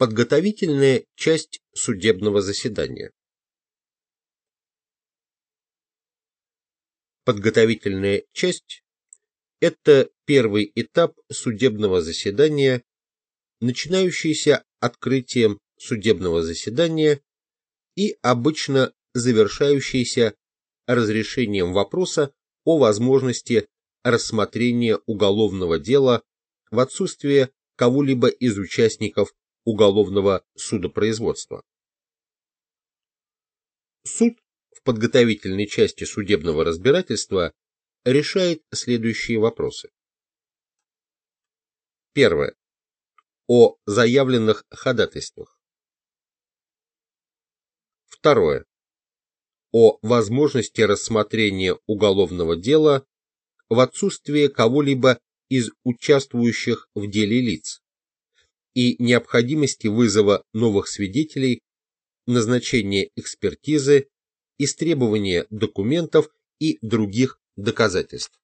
Подготовительная часть судебного заседания. Подготовительная часть – это первый этап судебного заседания, начинающийся открытием судебного заседания и обычно завершающийся разрешением вопроса о возможности рассмотрения уголовного дела в отсутствие кого-либо из участников уголовного судопроизводства. Суд в подготовительной части судебного разбирательства решает следующие вопросы. Первое. О заявленных ходатайствах. Второе. О возможности рассмотрения уголовного дела в отсутствие кого-либо из участвующих в деле лиц и необходимости вызова новых свидетелей, назначения экспертизы, истребования документов и других доказательств.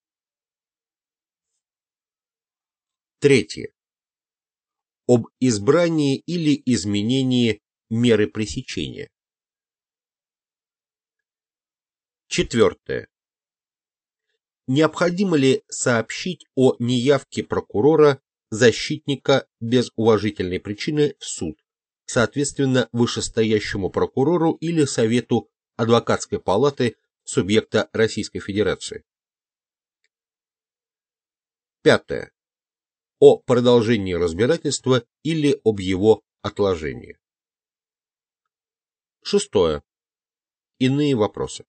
Третье. Об избрании или изменении меры пресечения. Четвертое. Необходимо ли сообщить о неявке прокурора защитника без уважительной причины в суд, соответственно вышестоящему прокурору или совету адвокатской палаты субъекта Российской Федерации. Пятое. О продолжении разбирательства или об его отложении. Шестое. Иные вопросы.